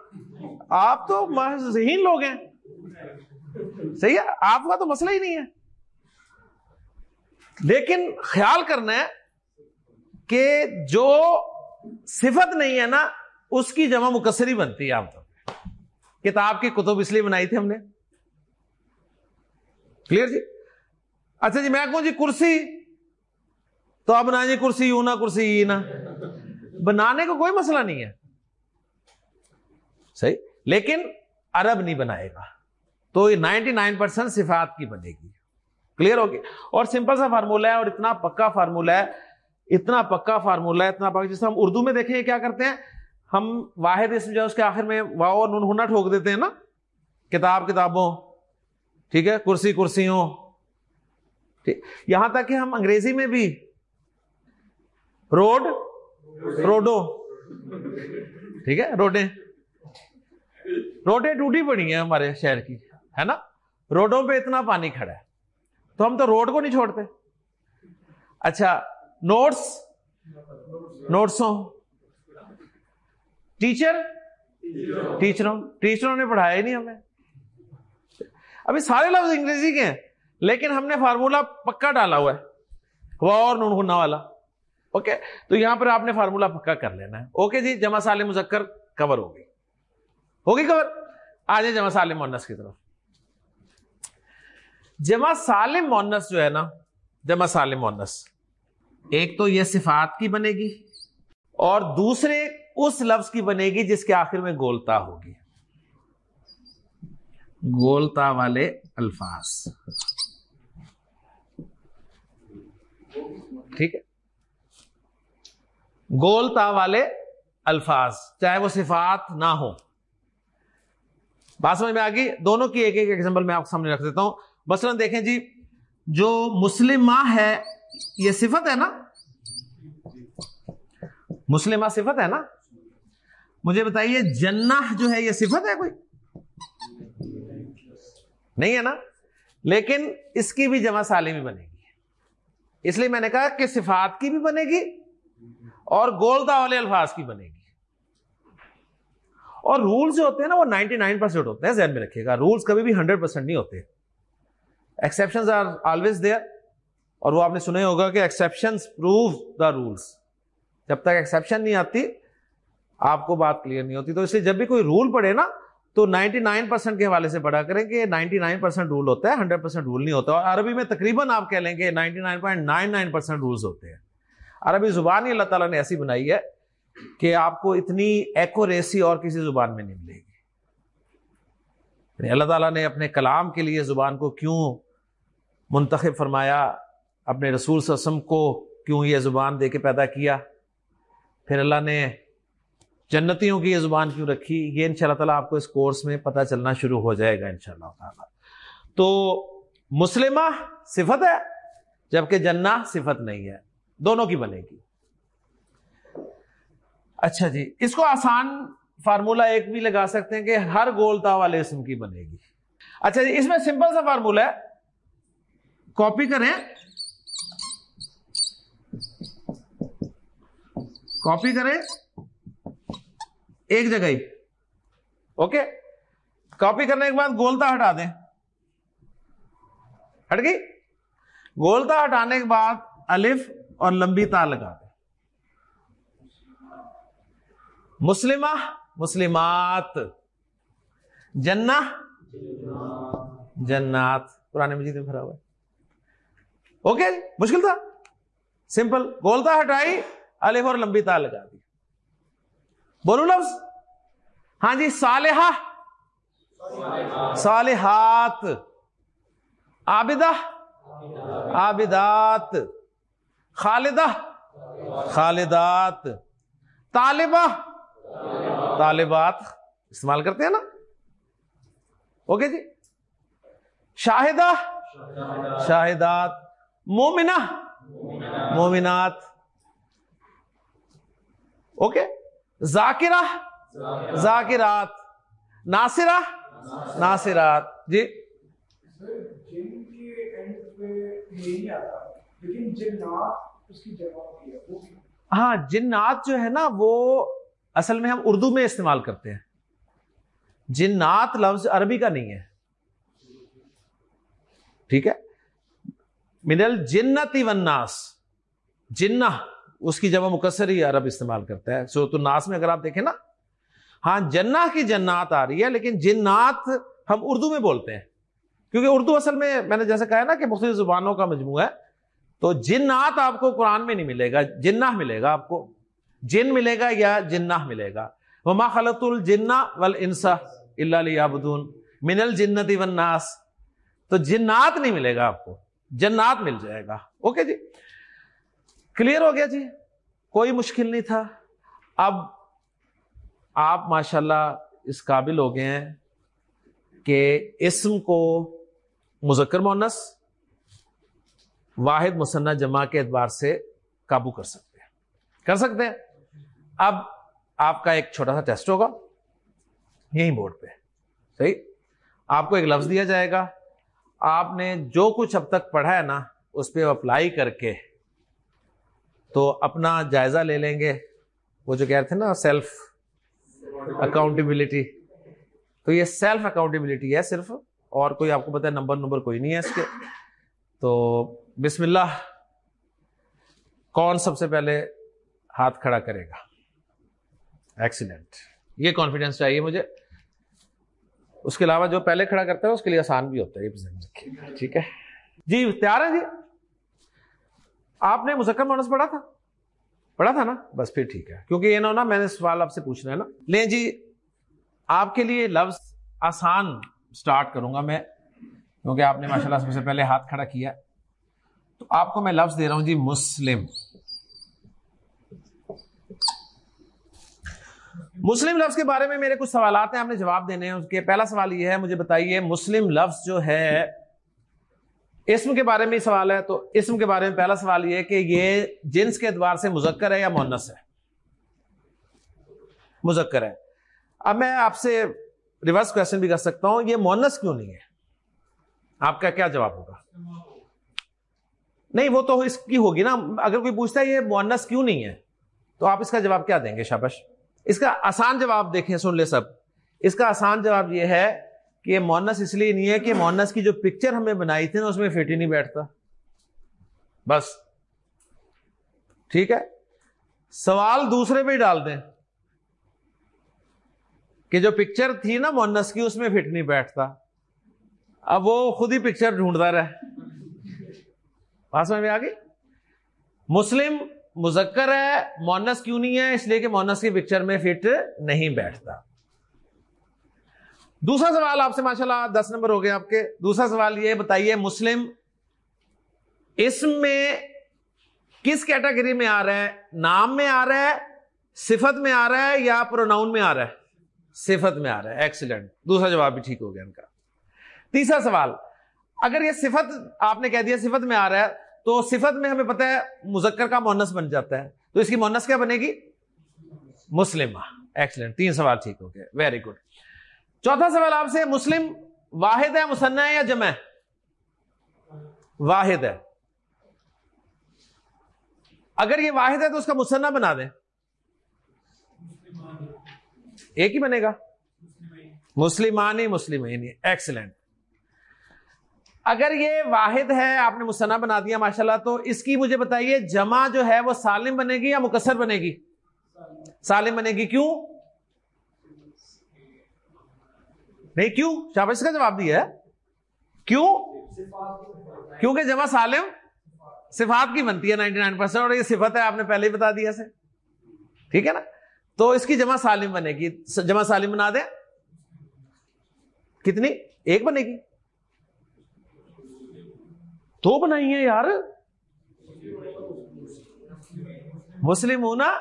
آپ تو ذہین لوگ ہیں۔ صحیح ہے؟ آپ کا تو مسئلہ ہی نہیں ہے۔ لیکن خیال کرنا ہے کہ جو صفت نہیں ہے نا اس کی جمع مکسری بنتی ہے آپ تو کتاب کی کتب اس لیے بنائی تھی ہم نے۔ کلیئر جی؟ اچھا جی میں کہوں جی کرسی۔ تو آپ بنائیں جی کرسی، یوں نہ، کرسی یہ نہ۔ بنانے کا کوئی مسئلہ نہیں ہے۔ صحیح؟ لیکن عرب نہیں بنائے گا۔ تو یہ نائنٹی نائن پرسینٹ صفات کی بنے گی۔ کلیئر ہوگی؟ اور سمپل سا فارمولا ہے اور اتنا پکا فارمولا ہے۔ اتنا پکا فارمولا ہے، اتنا پکا۔ جس ہم اردو میں دیکھیں کیا کرتے ہیں؟ ہم واحد اسم جو اس کے آخر میں واؤ نون ہونا ٹھوک دیتے ہیں نا؟ کتاب، کتابوں۔ ٹھیک ہے؟ کرسی، کرسیوں۔ ٹھیک۔ یہاں تک کہ ہم انگریزی میں بھی روڈ روڈو ٹھیک ہے؟ روڈیں۔ روڈیں ٹوٹی پڑی ہیں ہمارے شہر کی، ہے نا؟ روڈوں پہ اتنا پانی کھڑا ہے۔ تو ہم تو روڈ کو نہیں چھوڑتے۔ اچھا نوٹس، نوٹسوں۔ ٹیچر ٹیچروں ٹیچروں نے پڑھایا ہی نہیں ہمیں. ابھی سارے لفظ انگریزی کے ہیں لیکن ہم نے فارمولا پکا ڈالا ہوا ہے. وہ اور نون ہونا والا. اوکے تو یہاں پر آپ نے فارمولا پکا کر لینا ہے. اوکے جی جمع سالم مذکر کور ہوگی. ہوگی کور آ جائیں جمع سالم مونس کی طرف. جمع سالم مونس جو ہے نا جمع سالم مونس ایک تو یہ صفات کی بنے گی اور دوسرے اس لفظ کی بنے گی جس کے آخر میں گولتا ہوگی۔ گولتا والے الفاظ۔ ٹھیک ہے؟ گولتا والے الفاظ، چاہے وہ صفات نہ ہو۔ بات سمجھ میں آ گئی؟ دونوں کی ایک ایک ایگزامپل میں آپ کو سامنے رکھ دیتا ہوں۔ مثلاً دیکھیں جی جو مسلم ہے، یہ صفت ہے نا؟ مسلم ماں صفت ہے نا؟ مجھے بتائیے جنہ جو ہے یہ صفت ہے کوئی؟ نہیں ہے نا؟ لیکن اس کی بھی جمع سالمی بنے گی۔ اس لیے میں نے کہا کہ صفات کی بھی بنے گی اور گولدا والے الفاظ کی بنے گی۔ اور رولس جو ہوتے ہیں نا، وہ نائنٹی نائن پرسینٹ ہوتے ہیں، ذہن میں رکھیے گا۔ رولس کبھی بھی ہنڈریڈ پرسینٹ نہیں ہوتے۔ ایکسپشن آر آلویز دیئر اور وہ آپ نے سنے ہوگا کہ ایکسپشن پروو دا رولس جب تک ایکسیپشن نہیں آتی آپ کو بات کلیئر نہیں ہوتی۔ تو اس لیے جب بھی کوئی رول پڑے نا، تو نائنٹی نائن پرسینٹ کے حوالے سے پڑھا کریں کہ نائنٹی نائن پرسینٹ رول ہوتا ہے، ہنڈریڈ پرسینٹ رول نہیں ہوتا۔ اور عربی میں تقریباً آپ کہہ لیں گے ninety nine point nine nine percent rules ہوتے ہیں۔ عربی زبان ہی اللہ تعالیٰ نے ایسی بنائی ہے کہ آپ کو اتنی ایکوریسی اور کسی زبان میں نہیں ملے گی۔ یعنی اللہ تعالیٰ نے اپنے کلام کے لیے زبان کو کیوں منتخب فرمایا؟ اپنے رسول وسلم کو کیوں یہ زبان دے کے پیدا کیا؟ پھر اللہ نے جنتیوں کی یہ زبان کیوں رکھی؟ یہ ان شاء اللہ تعالیٰ آپ کو اس کورس میں پتہ چلنا شروع ہو جائے گا ان شاء اللہ تعالیٰ۔ تو مسلمہ صفت ہے جبکہ جنا صفت نہیں ہے۔ دونوں کی بنے گی۔ اچھا جی اس کو آسان فارمولا ایک بھی لگا سکتے ہیں کہ ہر گولتا والے اسم کی بنے گی۔ اچھا جی اس میں سمپل سا فارمولا ہے۔ کاپی کریں۔ کاپی کریں۔ ایک جگہ ہی۔ اوکے؟ کاپی کرنے کے بعد گولتا ہٹا دیں۔ ہٹ گئی؟ گولتا ہٹانے کے بعد الف اور لمبی تا لگا دیں۔ مسلمہ، مسلمات۔ جنا جنات۔ پرانے مجید میں بھرا ہوا اوکے؟ مشکل تھا؟ سمپل۔ گولتا ہٹائی، الف اور لمبی تا لگا دی۔ بولو لفظ؟ ہاں جی صالحہ۔ صالحات۔ عابدہ۔ عابدات۔ خالدہ۔ خالدات۔ طالبہ۔ طالبات۔ استعمال کرتے ہیں نا؟ اوکے جی۔ شاہدہ۔ شاہدات۔ مومنہ۔ مومنات۔ اوکے؟ ذاکرہ؟ ذاکرات۔ ناصرہ؟ ناصرات۔ جی؟ ہاں جنات جو ہے نا، وہ اصل میں ہم اردو میں استعمال کرتے ہیں۔ جنات لفظ عربی کا نہیں ہے۔ ٹھیک ہے؟ منل جنتی وناس جنہ۔ اس کی جب مکسر ہی عرب استعمال کرتا ہے۔ سورت الناس میں اگر آپ دیکھیں نا ہاں جنا کی جنات آ رہی ہے، لیکن جنات ہم اردو میں بولتے ہیں۔ کیونکہ اردو اصل میں میں نے جیسے کہا نا کہ مختلف زبانوں کا مجموعہ ہے، تو جنات آپ کو قرآن میں نہیں ملے گا، جنہ ملے گا آپ کو۔ جن ملے گا یا جنہ ملے گا۔ وما خلط الجنا ول انسا اللہ من الجنتی وناس تو جنات نہیں ملے گا آپ کو، جنات مل جائے گا۔ اوکے جی؟ کلیئر ہو گیا جی؟ کوئی مشکل نہیں تھا۔ اب آپ ماشاء اللہ اس قابل ہو گئے ہیں کہ اسم کو مذکر مونس واحد مصنح جمع کے اعتبار سے قابو کر سکتے ہیں۔ کر سکتے ہیں۔ اب آپ کا ایک چھوٹا سا ٹیسٹ ہوگا۔ یہی بورڈ پہ۔ صحیح؟ آپ کو ایک لفظ دیا جائے گا۔ آپ نے جو کچھ اب تک پڑھا ہے نا، اس پہ اپلائی کر کے تو اپنا جائزہ لے لیں گے۔ وہ جو کہہ رہے تھے نا سیلف اکاؤنٹیبلٹی تو یہ سیلف اکاؤنٹیبلٹی ہے صرف۔ اور کوئی آپ کو پتا ہے نمبر نمبر کوئی نہیں ہے اس کے۔ تو بسم اللہ، کون سب سے پہلے ہاتھ کھڑا کرے گا؟ ایکسیلنٹ یہ کانفیڈینس چاہیے مجھے۔ اس کے علاوہ جو پہلے کھڑا کرتا ہے، اس کے لیے آسان بھی ہوتا ہے ٹھیک ہے۔ جی تیار ہے جی؟ آپ نے مذکر مونس پڑھا تھا؟ پڑھا تھا نا؟ بس پھر ٹھیک ہے۔ کیونکہ یہ نا، میں نے سوال آپ سے پوچھنا ہے نا۔ لیں جی آپ کے لیے لفظ آسان اسٹارٹ کروں گا میں، کیونکہ آپ نے ماشاء اللہ سب سے پہلے ہاتھ کھڑا کیا۔ تو آپ کو میں لفظ دے رہا ہوں جی مسلم۔ مسلم لفظ کے بارے میں میرے کچھ سوالات ہیں، آپ نے جواب دینے ہیں۔ اس کے پہلا سوال یہ ہے، مجھے بتائیے، مسلم لفظ جو ہے اسم کے بارے میں سوال ہے، تو اسم کے بارے میں پہلا سوال یہ کہ یہ جنس کے اعتبار سے مذکر ہے یا مونس ہے؟ مذکر ہے۔ اب میں آپ سے ریورس کوشچن بھی کر سکتا ہوں، یہ مونس کیوں نہیں ہے؟ آپ کا کیا جواب ہوگا؟ نہیں، وہ تو اس کی ہوگی نا۔ اگر کوئی پوچھتا ہے یہ مونس کیوں نہیں ہے، تو آپ اس کا جواب کیا دیں گے شابش؟ اس کا آسان جواب دیکھیں، سن لے سب۔ اس کا آسان جواب یہ ہے کہ مونس اس لیے نہیں ہے کہ مونس کی جو پکچر ہمیں بنائی تھی نا، اس میں فٹ ہی نہیں بیٹھتا۔ بس۔ ٹھیک ہے۔ سوال دوسرے پہ ہی ڈال دیں۔ کہ جو پکچر تھی نا مونس کی، اس میں فٹ نہیں بیٹھتا۔ اب وہ خود ہی پکچر ڈھونڈتا رہے۔ پاس میں آ گئی؟ مسلم مذکر ہے، مونس کیوں نہیں ہے؟ اس لیے کہ مونس کی پکچر میں فٹ نہیں بیٹھتا۔ دوسرا سوال آپ سے ماشاء اللہ دس نمبر ہو گئے آپ کے۔ دوسرا سوال یہ بتائیے، مسلم اس میں کس کیٹیگری میں آ رہا ہے؟ نام میں آ رہا ہے، صفت میں آ رہا ہے یا پروناؤن میں آ رہا ہے؟ صفت میں آ رہا ہے ایکسیلنٹ دوسرا جواب بھی ٹھیک ہو گیا ان کا۔ تیسرا سوال، اگر یہ صفت آپ نے کہہ دیا صفت میں آ رہا ہے، تو صفت میں ہمیں پتا ہے مذکر کا مونس بن جاتا ہے۔ تو اس کی مونس کیا بنے گی؟ مسلم ایکسلنٹ تین سوال ٹھیک ہو گئے۔ ویری گڈ چوتھا سوال آپ سے، مسلم واحد ہے مسنہ ہے یا جمع؟ واحد ہے۔ اگر یہ واحد ہے تو اس کا مسنہ بنا دیں۔ ایک ہی بنے گا۔ مسلمانی مسلمانی ایکسلنٹ اگر یہ واحد ہے، آپ نے مسنا بنا دیا، ماشاءاللہ، تو اس کی مجھے بتائیے، جمع جو ہے وہ سالم بنے گی یا مکسر بنے گی؟ سالم بنے گی۔ کیوں؟ نہیں، کیوں؟ شابش کا جواب دیا ہے۔ کیوں؟ کیونکہ جمع سالم، صفات کی بنتی ہے نائنٹی نائن پرسینٹ اور یہ صفت ہے، آپ نے پہلے ہی بتا دیا سے ٹھیک ہے نا؟ تو اس کی جمع سالم بنے گی۔ جمع سالم بنا دیں۔ کتنی؟ ایک بنے گی۔ تو بنائی ہے یار۔ مسلم ہونا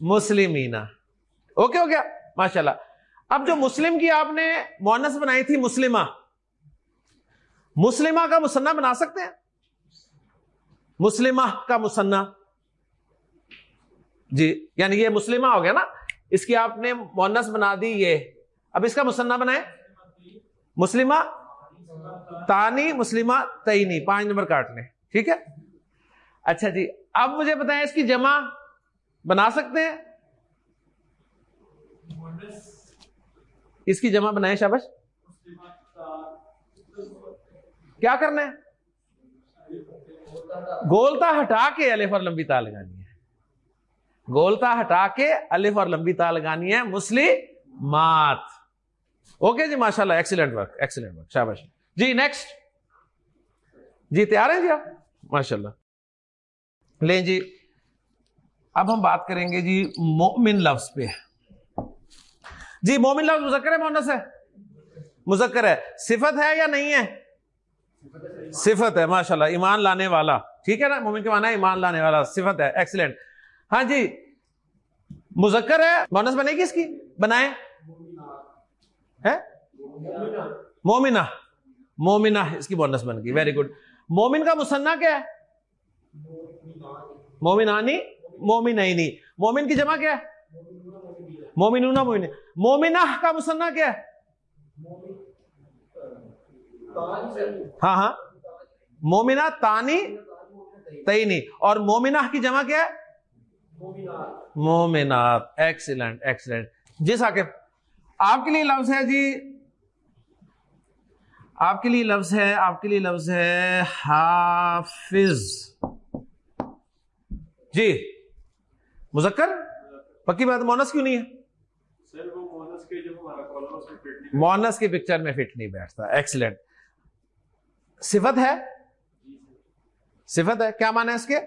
مسلمینا اوکے، ہو گیا۔ ماشاء اللہ اب جو مسلم کی آپ نے مونس بنائی تھی مسلمہ مسلمہ کا مسنہ بنا سکتے ہیں؟ مسلمہ کا مسنہ جی یعنی یہ مسلمہ ہو گیا نا؟ اس کی آپ نے مونس بنا دی یہ۔ اب اس کا مسنہ بنائے مسلمہ، تانی، مسلمہ، تئینی۔ پانچ نمبر کاٹ لیں۔ ٹھیک ہے؟ اچھا جی اب مجھے بتائیں اس کی جمع بنا سکتے ہیں؟ اس کی جمع بنائیں شابش؟ کیا کرنا ہے؟ گولتا ہٹا کے الف اور لمبی تا لگانی ہے۔ گولتا ہٹا کے الف اور لمبی تا لگانی ہے۔ مسلم مات اوکے جی ماشاء اللہ ایکسیلنٹ ورک ایکسیلنٹ ورک شابش۔ جی نیکسٹ جی تیار ہیں جی آپ؟ ماشاء اللہ لیں جی اب ہم بات کریں گے جی مومن لفظ پہ۔ جی مومن لفظ مذکر ہے مونس ہے؟ مذکر ہے۔ صفت ہے یا نہیں ہے؟ صفت ہے ماشاء اللہ ایمان لانے والا۔ ٹھیک ہے نا؟ مومن کے مانا ایمان لانے والا، صفت ہے ایکسیلنٹ ہاں جی مذکر ہے مونس بنے گی اس کی؟ بنائے مومنا مومنا اس کی بونس بن گئی۔ ویری گڈ مومن کا مسنا کیا ہے؟ مومنانی مومن مومن کی جمع کیا ہے؟ مومنونا مومن مومنا کا مسنا کیا ہے؟ ہاں ہاں۔ مومنا تانی، تئینی۔ اور مومنا کی جمع کیا ہے؟ مومنات۔ ایکسیلنٹ ایکسیلنٹ جی ساکب آپ کے لیے لفظ ہے جی آپ کے لیے لفظ ہے، آپ کے لیے لفظ ہے حافظ۔ جی مذکر؟ پکی بات مونس کیوں نہیں ہے؟ مونس کی پکچر میں فٹ نہیں بیٹھتا۔ ایکسیلنٹ صفت ہے؟ صفت ہے؟ کیا مانا اس کے؟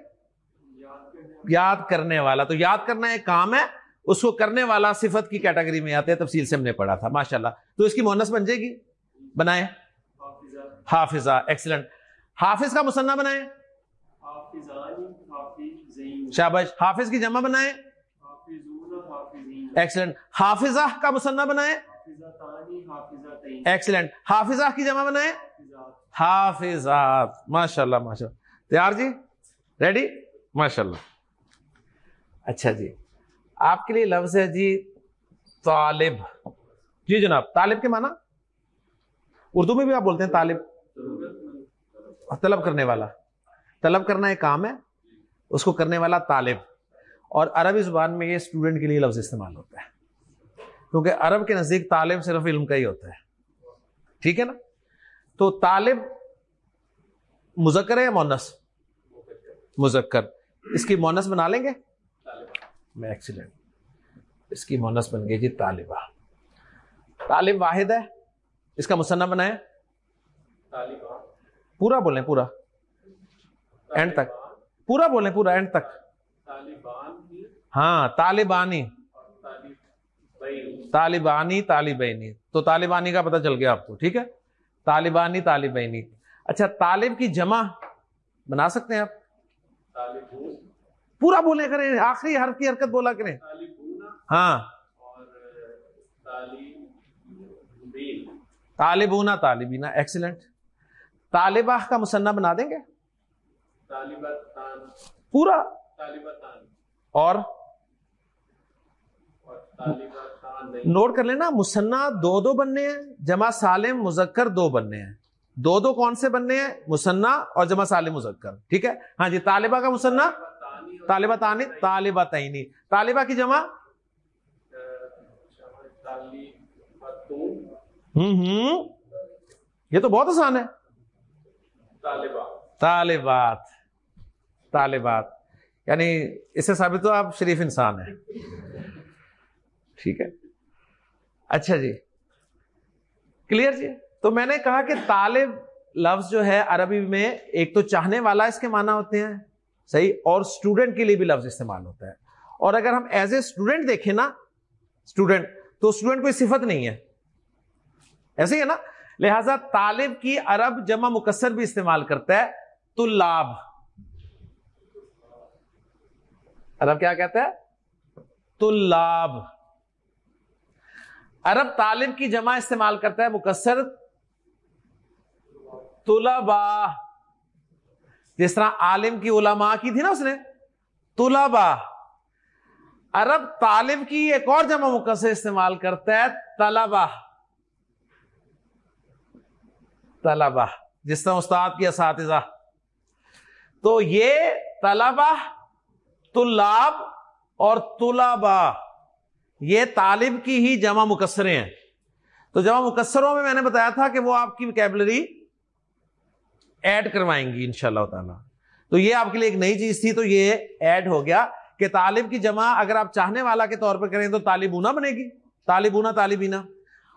یاد کرنے والا۔ تو یاد کرنا ایک کام ہے اس کو کرنے والا صفت کی کیٹیگری میں آتے ہیں تفصیل سے ہم نے پڑھا تھا۔ ماشاء اللہ تو اس کی مونس بن جائے گی؟ بنائے حافظہ۔ ایکسلنٹ حافظ کا مسنہ بنائے شابش۔ حافظ کی جمع بنائے ایکسلنٹ حافظہ کا مسنہ بنائے. ایکسلنٹ حافظہ کی جمع بنائے. حافظات ماشاء اللہ ماشاء اللہ تیار جی؟ ریڈی ماشاء اللہ اچھا جی. آپ کے لیے لفظ ہے جی طالب. جی جناب، طالب کے معنی؟ اردو میں بھی آپ بولتے ہیں طالب. طلب کرنے والا. طلب کرنا ایک کام ہے. اس کو کرنے والا طالب. اور عربی زبان میں یہ اسٹوڈنٹ کے لیے لفظ استعمال ہوتا ہے۔ کیونکہ عرب کے نزدیک طالب صرف علم کا ہی ہوتا ہے۔ ٹھیک ہے نا؟ تو طالب مذکر ہے یا مونس مذکر۔ اس کی مونس بنا لیں گے؟ میں ایکسیلنٹ اس کی مونس بن گئی جی طالبہ۔ طالب واحد ہے۔ اس کا مصنف بنائے پورا بولیں پورا۔ اینڈ تک۔ پورا بولیں پورا۔ اینڈ تک۔ ہاں طالبانی۔ طالبانی طالبینی۔ تو طالبانی کا پتہ چل گیا آپ کو ٹھیک ہے؟ طالبانی طالبینی۔ اچھا طالب کی جمع بنا سکتے ہیں آپ؟ پورا بولیں کریں آخری حرف کی حرکت بولا کریں۔ ہاں۔ طالبونا طالبینا ایکسیلنٹ۔ طالبہ کا مصنف بنا دیں گے؟ پورا اور نوٹ کر لینا مسنا دو دو بننے ہیں جمع سالم مذکر دو بننے ہیں۔ دو دو کون سے بننے ہیں؟ مسنا اور جمع سالم مذکر ٹھیک ہے؟ ہاں جی طالبہ کا مسنا طالبہ تانی طالبہ تعینی طالبہ کی جمع؟ ہوں ہوں۔ یہ تو بہت آسان ہے۔ طالبات طالبات۔ یعنی اس سے ثابت ہو آپ شریف انسان ہیں۔ ٹھیک ہے۔ اچھا جی۔ کلیئر جی۔ تو میں نے کہا کہ طالب لفظ جو ہے عربی میں ایک تو چاہنے والا اس کے معنی ہوتے ہیں۔ صحیح۔ اور اسٹوڈنٹ کے لیے بھی لفظ استعمال ہوتا ہے۔ اور اگر ہم ایز اے اسٹوڈنٹ دیکھیں نا اسٹوڈنٹ تو اسٹوڈنٹ کوئی صفت نہیں ہے۔ ایسے ہی ہے نا؟ لہذا طالب کی عرب جمع مکسر بھی استعمال کرتا ہے تو لاب عرب کیا کہتا ہے تو لاب عرب طالب کی جمع استعمال کرتا ہے مکسر طلبا جس طرح عالم کی علماء کی تھی نا اس نے؟ طلبا عرب طالب کی ایک اور جمع مکسر استعمال کرتا ہے طلبا طلبہ جس طرح استاد کی اساتذہ. تو یہ طلبہ طلاب اور طلبا یہ طالب کی ہی جمع مکسرے ہیں۔ تو جمع مکسروں میں میں نے بتایا تھا کہ وہ آپ کی ویکیبلری ایڈ کروائیں گی ان شاء اللہ تعالی۔ تو یہ آپ کے لیے ایک نئی چیز تھی، تو یہ ایڈ ہو گیا کہ طالب کی جمع اگر آپ چاہنے والا کے طور پر کریں تو طالبونا بنے گی۔ طالبونا طالبینا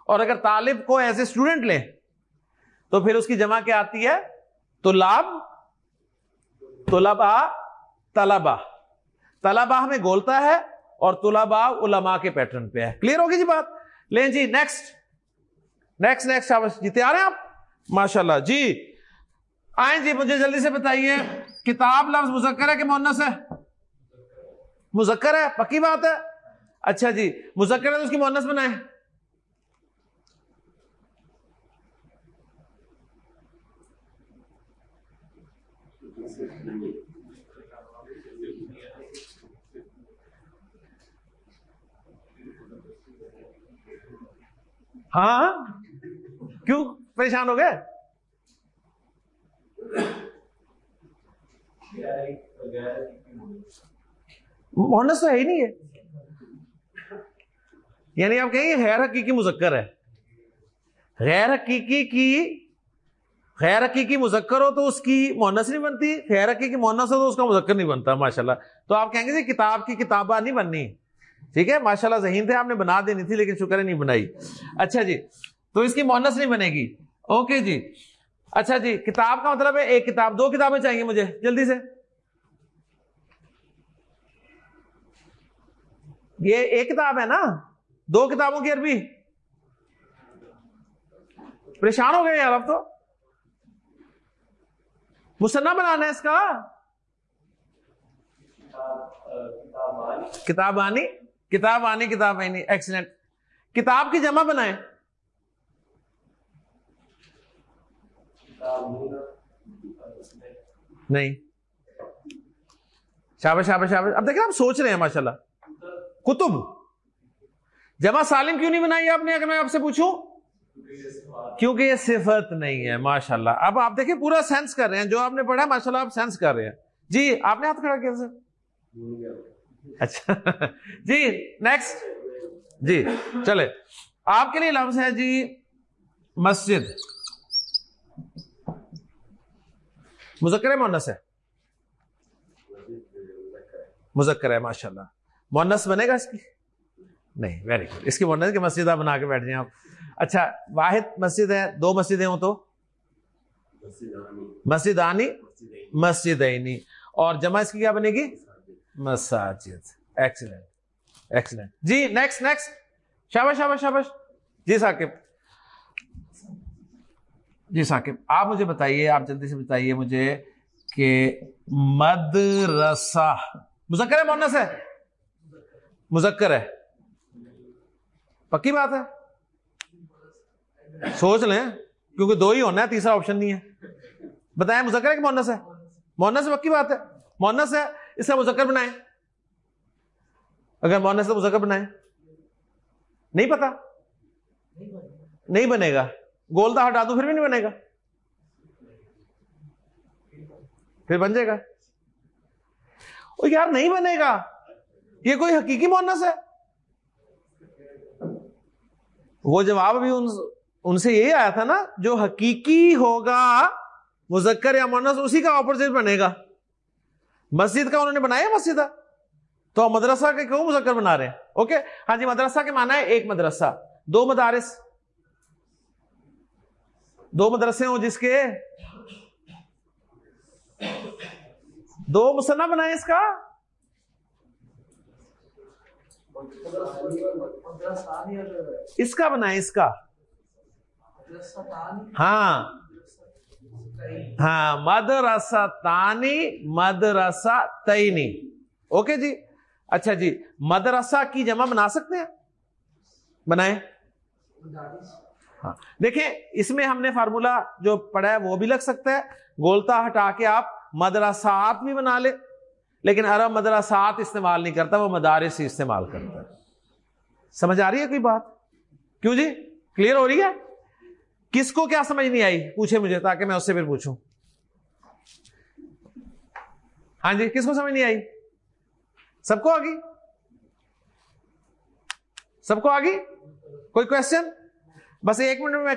اور اگر طالب کو ایز اے اسٹوڈنٹ لیں، تو پھر اس کی جمع کیا آتی ہے؟ تو لاب طلبا طلبا طلبا ہمیں گولتا ہے اور طلبا علماء کے پیٹرن پہ ہے۔ کلیئر ہوگی جی بات؟ لیں جی نیکسٹ نیکسٹ نیکسٹ جی تیار ہیں آپ؟ ماشاء اللہ جی آئیں جی مجھے جلدی سے بتائیے، کتاب لفظ مذکر ہے کہ مونس ہے؟ مذکر ہے، پکی بات ہے؟ اچھا جی مذکر ہے تو اس کی مونس بنائیں۔ ہاں؟ کیوں پریشان ہو گئے؟ مونس تو ہے ہی نہیں ہے۔ یعنی آپ کہیں گے غیر حقیقی مذکر ہے۔ غیر حقیقی کی غیر حقیقی مذکر ہو تو اس کی مونس نہیں بنتی، غیر حقیقی مونس ہو تو اس کا مذکر نہیں بنتا ماشاء اللہ تو آپ کہیں گے جی کتاب کی کتابہ نہیں بننی۔ ٹھیک ہے؟ ماشاء اللہ ذہین تھے آپ نے بنا دینی تھی، لیکن شکر ہے نہیں بنائی۔ اچھا جی تو اس کی مونس نہیں بنے گی۔ اوکے جی۔ اچھا جی کتاب کا مطلب ہے ایک کتاب، دو کتابیں چاہیے مجھے، جلدی سے۔ یہ ایک کتاب ہے نا؟ دو کتابوں کی عربی۔ پریشان ہو گئے یار اب تو۔ مسنا بنانا ہے اس کا۔ کتاب آنی کتاب آنی کتاب ایکسیلنٹ کتاب کی جمع بنائیں۔ نہیں۔ شابش شابش شابش اب دیکھیں آپ سوچ رہے ہیں ماشاء اللہ کتب۔ جمع سالم کیوں نہیں بنائی آپ نے، اگر میں آپ سے پوچھوں؟ کیونکہ یہ صفت نہیں ہے ماشاء اللہ اب آپ دیکھیں، پورا سینس کر رہے ہیں، جو آپ نے پڑھا ماشاء اللہ آپ سینس کر رہے ہیں۔ جی آپ نے ہاتھ کھڑا کیا، سر؟ اچھا۔ جی نیکسٹ جی چلے۔ آپ کے لیے لفظ ہے جی مسجد۔ مذکر مونس ہے۔ مذکر ہے ماشاء اللہ مونس بنے گا اس کی؟ نہیں ویری گڈ اس کی مونس کی مسجد آپ بنا کے بیٹھ جائیں آپ۔ اچھا واحد مسجد ہے دو مسجدیں ہوں تو؟ مسجد آنی مسجد عینی اور جمع اس کی کیا بنے گی؟ مساجد. ایکسیلنٹ ایکسیلنٹ جی نیکسٹ نیکسٹ شابش شابش شابش جی ثاقب. جی ثاقب، آپ مجھے بتائیے، آپ جلدی سے بتائیے مجھے کہ مدرسہ، مذکر ہے مونس ہے؟ مذکر ہے. پکی بات ہے؟ سوچ لیں، کیونکہ دو ہی ہونا ہے، تیسرا آپشن نہیں ہے. بتائیں، مذکر ہے کہ مونس ہے؟ مونس پکی بات ہے. مونس ہے اس کا مذکر بنائیں اگر مونس کا مذکر بنائیں نہیں پتا؟ نہیں بنے گا۔ گولتا ہٹا دو، پھر بھی نہیں بنے گا۔ پھر بن جائے گا۔ یار، نہیں بنے گا۔ یہ کوئی حقیقی مونس ہے؟ وہ جواب ابھی ان سے یہی آیا تھا نا، جو حقیقی ہوگا مذکر یا مونس اسی کا اپوزٹ بنے گا۔ مسجد کا انہوں نے بنایا مسجد؟ تو مدرسہ کے کیوں مذکر بنا رہے ہیں؟ اوکے؟ ہاں جی مدرسہ کے مانا ہے ایک مدرسہ، دو مدارس۔ دو مدرسے ہوں جس کے دو مسنہ بنائے اس کا۔ اس کا بنائے اس کا۔ ہاں۔ ہاں مدرسہ تانی، مدرسہ تئینی۔ اوکے جی؟ اچھا جی مدرسہ کی جمع بنا سکتے ہیں؟ بنائیں۔ ہاں۔ دیکھیں، اس میں ہم نے فارمولا جو پڑھا ہے، وہ بھی لگ سکتا ہے گولتا ہٹا کے آپ مدرسات بھی بنا لے لیکن عرب مدرسات استعمال نہیں کرتا، وہ مدارس ہی استعمال کرتا ہے۔ سمجھ آ رہی ہے کوئی بات؟ کیوں جی؟ کلیئر ہو رہی ہے؟ کس کو کیا سمجھ نہیں آئی؟ پوچھے مجھے تاکہ میں اس سے پھر پوچھوں۔ ہاں جی کس کو سمجھ نہیں آئی؟ سب کو آگی؟ سب کو آگی؟ کوئی کوشچن بس ایک منٹ میں میں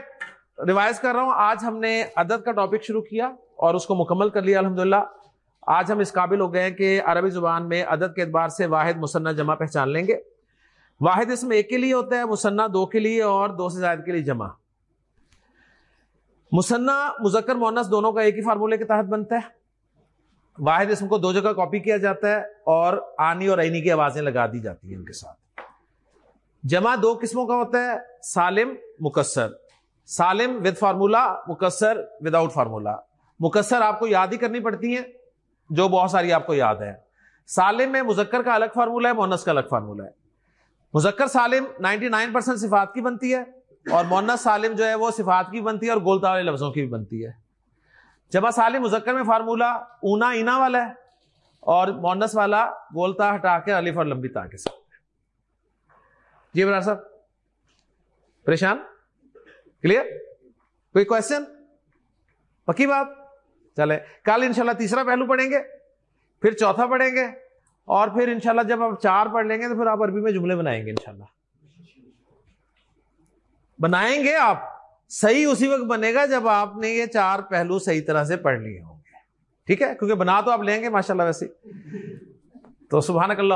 ریوائز کر رہا ہوں۔ آج ہم نے عدد کا ٹاپک شروع کیا اور اس کو مکمل کر لیا الحمد آج ہم اس قابل ہو گئے کہ عربی زبان میں عدد کے اعتبار سے واحد، مسنہ، جمع پہچان لیں گے۔ واحد اس میں ایک کے لیے ہوتا ہے، مسنہ دو کے لیے اور دو سے زائد کے لیے جمع۔ مسنہ مذکر مونس دونوں کا ایک ہی فارمولے کے تحت بنتا ہے۔ واحد اسم کو دو جگہ کاپی کیا جاتا ہے اور آنی اور عینی کی آوازیں لگا دی جاتی ہیں ان کے ساتھ۔ جمع دو قسموں کا ہوتا ہے، سالم، مکسر۔ سالم ود فارمولا مکسر وداؤٹ فارمولا مکسر آپ کو یاد ہی کرنی پڑتی ہیں، جو بہت ساری آپ کو یاد ہے سالم میں مذکر کا الگ فارمولا ہے مونس کا الگ فارمولا ہے۔ مذکر سالم نائنٹی نائن پرسینٹ صفات کی بنتی ہے۔ اور مونس سالم جو ہے وہ صفات کی بنتی ہے اور گولتا والے لفظوں کی بھی بنتی ہے۔ جب سالم مذکر میں فارمولا اونا اینا والا ہے اور مونس والا گولتا ہٹا کے الف اور لمبی تا کے ساتھ۔ جی برار صاحب، پریشان؟ کلیئر کوئی کوشچن پکی بات؟ چلے کل انشاءاللہ تیسرا پہلو پڑھیں گے، پھر چوتھا پڑھیں گے اور پھر انشاءاللہ جب آپ چار پڑھ لیں گے تو پھر آپ عربی میں جملے بنائیں گے انشاءاللہ۔ بنائیں گے آپ۔ صحیح اسی وقت بنے گا جب آپ نے یہ چار پہلو صحیح طرح سے پڑھ لیے ہوں گے۔ ٹھیک ہے؟ کیونکہ بنا تو آپ لیں گے ماشاء اللہ ویسے۔ تو سبحان اللہ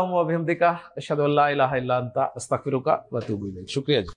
اشد اللہ الہ الا انت استغفرک و شکریہ جی۔